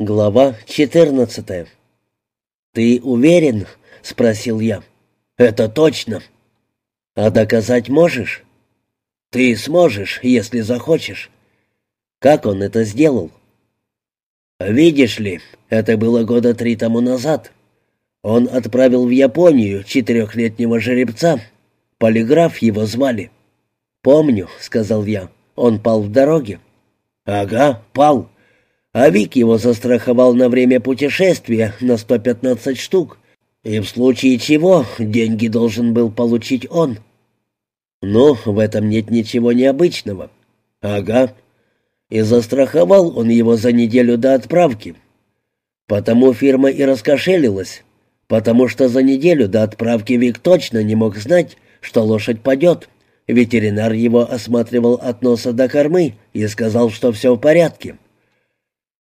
Глава 14 «Ты уверен?» — спросил я. «Это точно». «А доказать можешь?» «Ты сможешь, если захочешь». «Как он это сделал?» «Видишь ли, это было года три тому назад. Он отправил в Японию четырехлетнего жеребца. Полиграф его звали». «Помню», — сказал я. «Он пал в дороге». «Ага, пал а Вик его застраховал на время путешествия на 115 штук, и в случае чего деньги должен был получить он. Ну, в этом нет ничего необычного. Ага. И застраховал он его за неделю до отправки. Потому фирма и раскошелилась, потому что за неделю до отправки Вик точно не мог знать, что лошадь падет. Ветеринар его осматривал от носа до кормы и сказал, что все в порядке.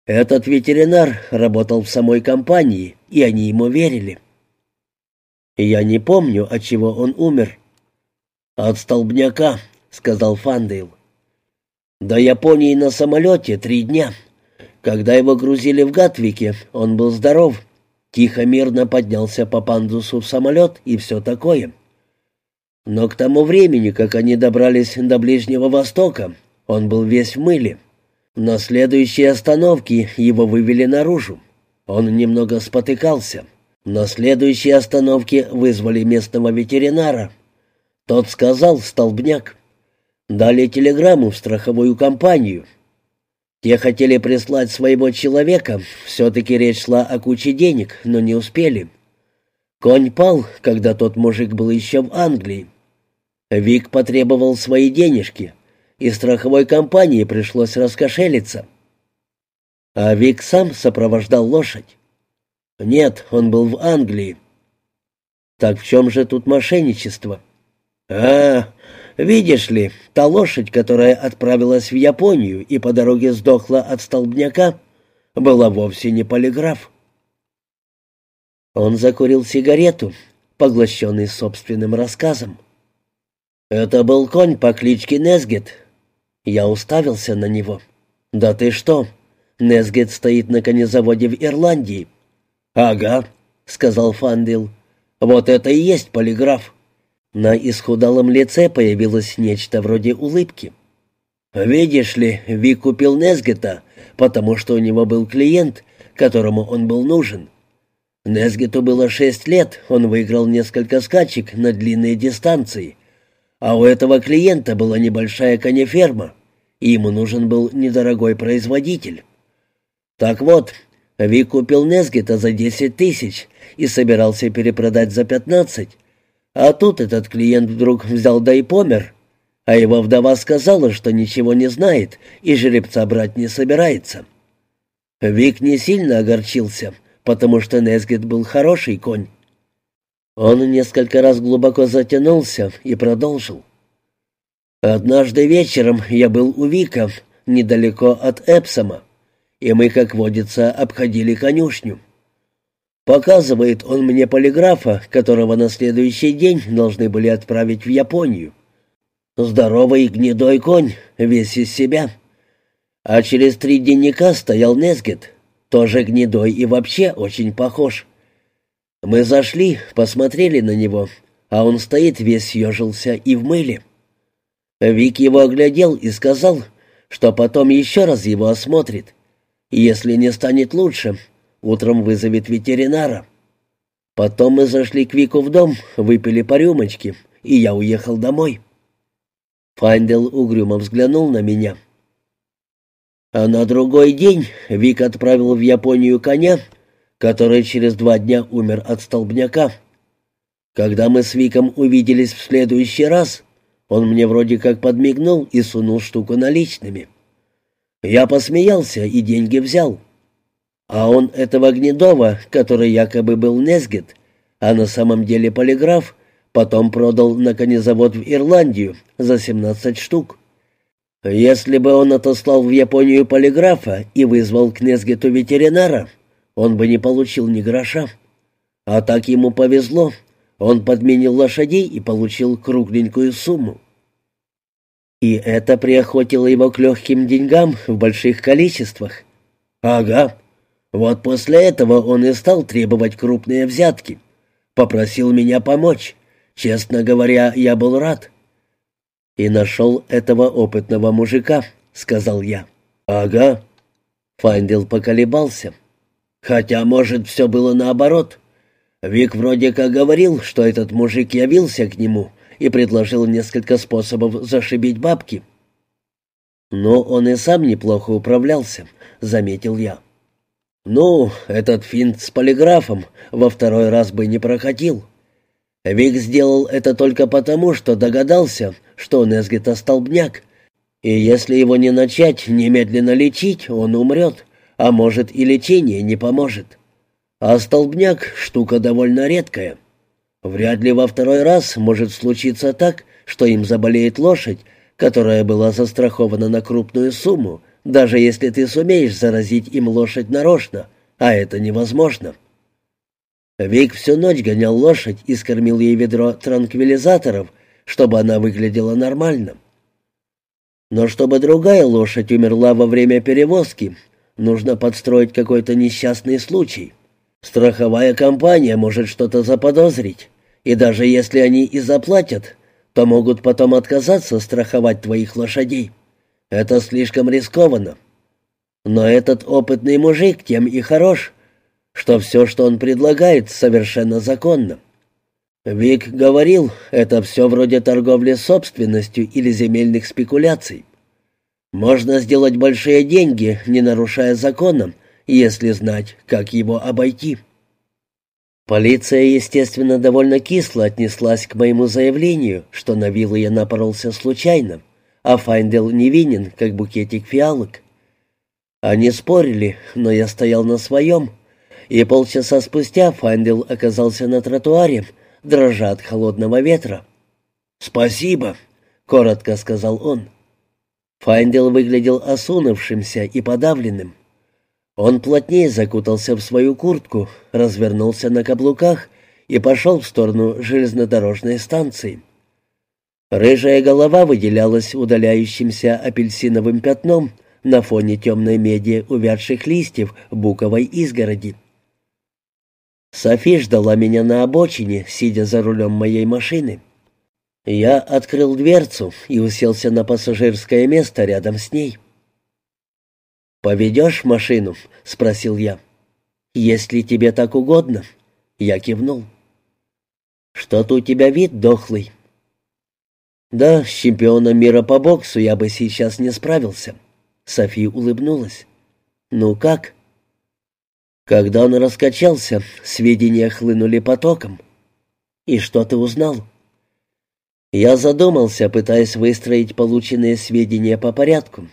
Этот ветеринар работал в самой компании, и они ему верили. Я не помню, от чего он умер. От столбняка, сказал Фандейл. До Японии на самолете три дня. Когда его грузили в Гатвике, он был здоров. Тихо, мирно поднялся по пандусу в самолет и все такое. Но к тому времени, как они добрались до Ближнего Востока, он был весь в мыле. На следующей остановке его вывели наружу. Он немного спотыкался. На следующей остановке вызвали местного ветеринара. Тот сказал «столбняк». Дали телеграмму в страховую компанию. Те хотели прислать своего человека, все-таки речь шла о куче денег, но не успели. Конь пал, когда тот мужик был еще в Англии. Вик потребовал свои денежки — и страховой компании пришлось раскошелиться. А Вик сам сопровождал лошадь. Нет, он был в Англии. Так в чем же тут мошенничество? А, видишь ли, та лошадь, которая отправилась в Японию и по дороге сдохла от столбняка, была вовсе не полиграф. Он закурил сигарету, поглощенный собственным рассказом. Это был конь по кличке Незгет, я уставился на него. «Да ты что? Несгет стоит на конезаводе в Ирландии». «Ага», — сказал Фандил. «Вот это и есть полиграф». На исхудалом лице появилось нечто вроде улыбки. «Видишь ли, Ви купил Несгета, потому что у него был клиент, которому он был нужен. Несгету было шесть лет, он выиграл несколько скачек на длинные дистанции. А у этого клиента была небольшая конеферма, и ему нужен был недорогой производитель. Так вот, Вик купил Несгета за 10 тысяч и собирался перепродать за 15. А тут этот клиент вдруг взял да и помер, а его вдова сказала, что ничего не знает и жеребца брать не собирается. Вик не сильно огорчился, потому что Несгет был хороший конь. Он несколько раз глубоко затянулся и продолжил. «Однажды вечером я был у Вика, недалеко от Эпсома, и мы, как водится, обходили конюшню. Показывает он мне полиграфа, которого на следующий день должны были отправить в Японию. Здоровый гнедой конь, весь из себя. А через три денника стоял Несгет, тоже гнедой и вообще очень похож. Мы зашли, посмотрели на него, а он стоит весь съежился и в мыле. Вик его оглядел и сказал, что потом еще раз его осмотрит. Если не станет лучше, утром вызовет ветеринара. Потом мы зашли к Вику в дом, выпили по рюмочке, и я уехал домой. Файндел угрюмо взглянул на меня. А на другой день Вик отправил в Японию коня, который через два дня умер от столбняка. Когда мы с Виком увиделись в следующий раз, он мне вроде как подмигнул и сунул штуку наличными. Я посмеялся и деньги взял. А он этого Гнедова, который якобы был Несгет, а на самом деле полиграф, потом продал на конезавод в Ирландию за 17 штук. Если бы он отослал в Японию полиграфа и вызвал к Несгету ветеринара, он бы не получил ни гроша. А так ему повезло. Он подменил лошадей и получил кругленькую сумму. И это приохотило его к легким деньгам в больших количествах. Ага. Вот после этого он и стал требовать крупные взятки. Попросил меня помочь. Честно говоря, я был рад. «И нашел этого опытного мужика», — сказал я. «Ага». Файндел поколебался. «Хотя, может, все было наоборот. Вик вроде как говорил, что этот мужик явился к нему и предложил несколько способов зашибить бабки». «Но он и сам неплохо управлялся», — заметил я. «Ну, этот финт с полиграфом во второй раз бы не прокатил. Вик сделал это только потому, что догадался, что Несгет столбняк, и если его не начать немедленно лечить, он умрет, а может и лечение не поможет. А столбняк — штука довольно редкая. Вряд ли во второй раз может случиться так, что им заболеет лошадь, которая была застрахована на крупную сумму, даже если ты сумеешь заразить им лошадь нарочно, а это невозможно. Вик всю ночь гонял лошадь и скормил ей ведро транквилизаторов, чтобы она выглядела нормально. Но чтобы другая лошадь умерла во время перевозки, нужно подстроить какой-то несчастный случай. Страховая компания может что-то заподозрить, и даже если они и заплатят, то могут потом отказаться страховать твоих лошадей. Это слишком рискованно. Но этот опытный мужик тем и хорош, что все, что он предлагает, совершенно законно. Вик говорил, это все вроде торговли собственностью или земельных спекуляций. Можно сделать большие деньги, не нарушая закона, если знать, как его обойти. Полиция, естественно, довольно кисло отнеслась к моему заявлению, что на виллу я напоролся случайно, а Файндел невинен, как букетик фиалок. Они спорили, но я стоял на своем, и полчаса спустя Файндел оказался на тротуаре, дрожа от холодного ветра. «Спасибо», — коротко сказал он. Файндел выглядел осунувшимся и подавленным. Он плотнее закутался в свою куртку, развернулся на каблуках и пошел в сторону железнодорожной станции. Рыжая голова выделялась удаляющимся апельсиновым пятном на фоне темной меди увядших листьев буковой изгороди. Софи ждала меня на обочине, сидя за рулем моей машины. Я открыл дверцу и уселся на пассажирское место рядом с ней. «Поведешь машину?» — спросил я. «Если тебе так угодно». Я кивнул. «Что-то у тебя вид дохлый». «Да, с чемпионом мира по боксу я бы сейчас не справился». Софи улыбнулась. «Ну как?» Когда он раскачался, сведения хлынули потоком. «И что ты узнал?» Я задумался, пытаясь выстроить полученные сведения по порядку.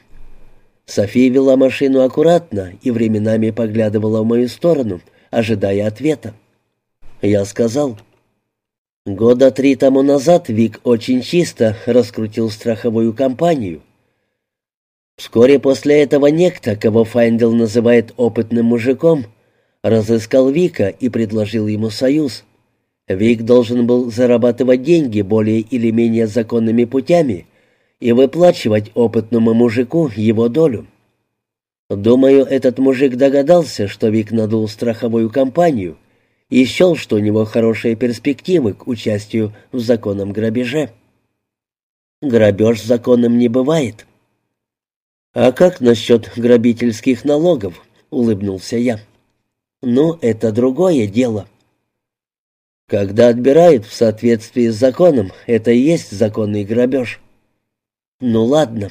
София вела машину аккуратно и временами поглядывала в мою сторону, ожидая ответа. Я сказал, «Года три тому назад Вик очень чисто раскрутил страховую компанию. Вскоре после этого некто, кого Файндел называет опытным мужиком, — разыскал Вика и предложил ему союз. Вик должен был зарабатывать деньги более или менее законными путями и выплачивать опытному мужику его долю. Думаю, этот мужик догадался, что Вик надул страховую компанию и счел, что у него хорошие перспективы к участию в законном грабеже. Грабеж законным не бывает. «А как насчет грабительских налогов?» — улыбнулся я. Ну, это другое дело. Когда отбирают в соответствии с законом, это и есть законный грабеж. Ну ладно,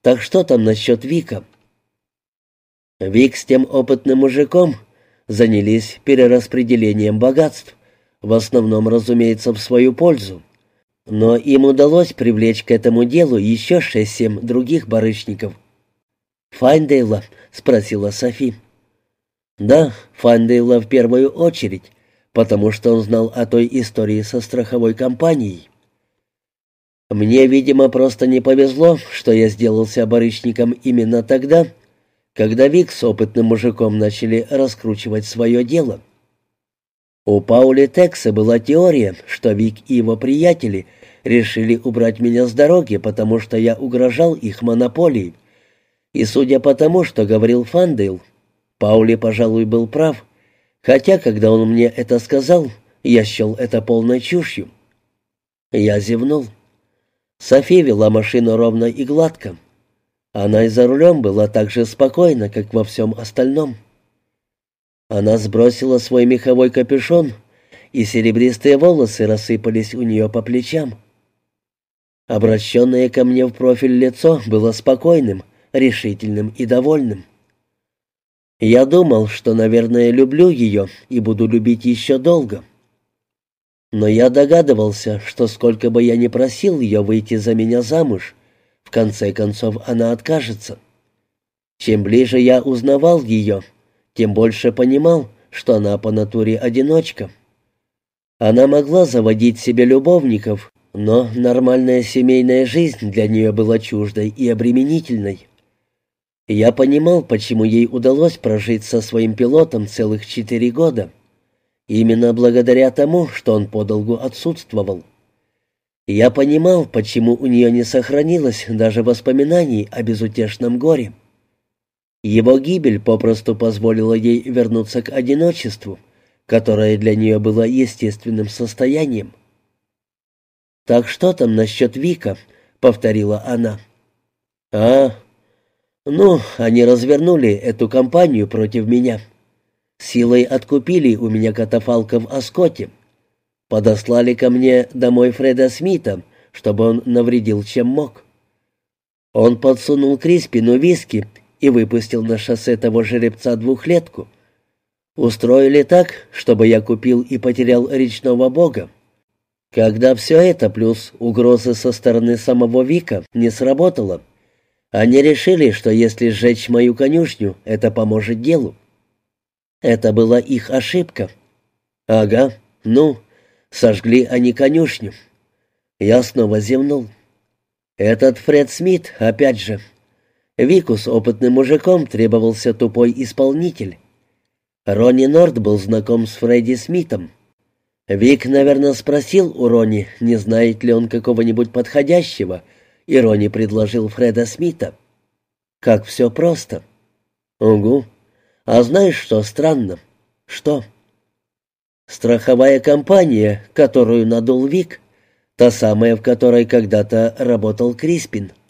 так что там насчет Вика? Вик с тем опытным мужиком занялись перераспределением богатств, в основном, разумеется, в свою пользу. Но им удалось привлечь к этому делу еще шесть-семь других барышников. «Файндейла?» — спросила Софи. Да, Файндейла в первую очередь, потому что он знал о той истории со страховой компанией. Мне, видимо, просто не повезло, что я сделался барышником именно тогда, когда Вик с опытным мужиком начали раскручивать свое дело. У Паули Текса была теория, что Вик и его приятели решили убрать меня с дороги, потому что я угрожал их монополии. И судя по тому, что говорил Фандейл, Паули, пожалуй, был прав, хотя, когда он мне это сказал, я счел это полной чушью. Я зевнул. Софи вела машину ровно и гладко. Она и за рулем была так же спокойна, как во всем остальном. Она сбросила свой меховой капюшон, и серебристые волосы рассыпались у нее по плечам. Обращенное ко мне в профиль лицо было спокойным, решительным и довольным. Я думал, что, наверное, люблю ее и буду любить еще долго. Но я догадывался, что сколько бы я ни просил ее выйти за меня замуж, в конце концов она откажется. Чем ближе я узнавал ее, тем больше понимал, что она по натуре одиночка. Она могла заводить себе любовников, но нормальная семейная жизнь для нее была чуждой и обременительной. Я понимал, почему ей удалось прожить со своим пилотом целых четыре года. Именно благодаря тому, что он подолгу отсутствовал. Я понимал, почему у нее не сохранилось даже воспоминаний о безутешном горе. Его гибель попросту позволила ей вернуться к одиночеству, которое для нее было естественным состоянием. «Так что там насчет Вика?» — повторила она. «А, ну, они развернули эту кампанию против меня. Силой откупили у меня катафалка в Оскоте. Подослали ко мне домой Фреда Смита, чтобы он навредил чем мог. Он подсунул Криспину виски и выпустил на шоссе того жеребца двухлетку. Устроили так, чтобы я купил и потерял речного бога. Когда все это плюс угрозы со стороны самого Вика не сработало, они решили, что если сжечь мою конюшню, это поможет делу. Это была их ошибка. Ага, ну, сожгли они конюшню. Я снова зевнул. Этот Фред Смит, опять же. Вику с опытным мужиком требовался тупой исполнитель. Ронни Норд был знаком с Фредди Смитом. Вик, наверное, спросил у Ронни, не знает ли он какого-нибудь подходящего, и Ронни предложил Фреда Смита. Как все просто. Угу. А знаешь, что странно? Что? Страховая компания, которую надул Вик, та самая, в которой когда-то работал Криспин —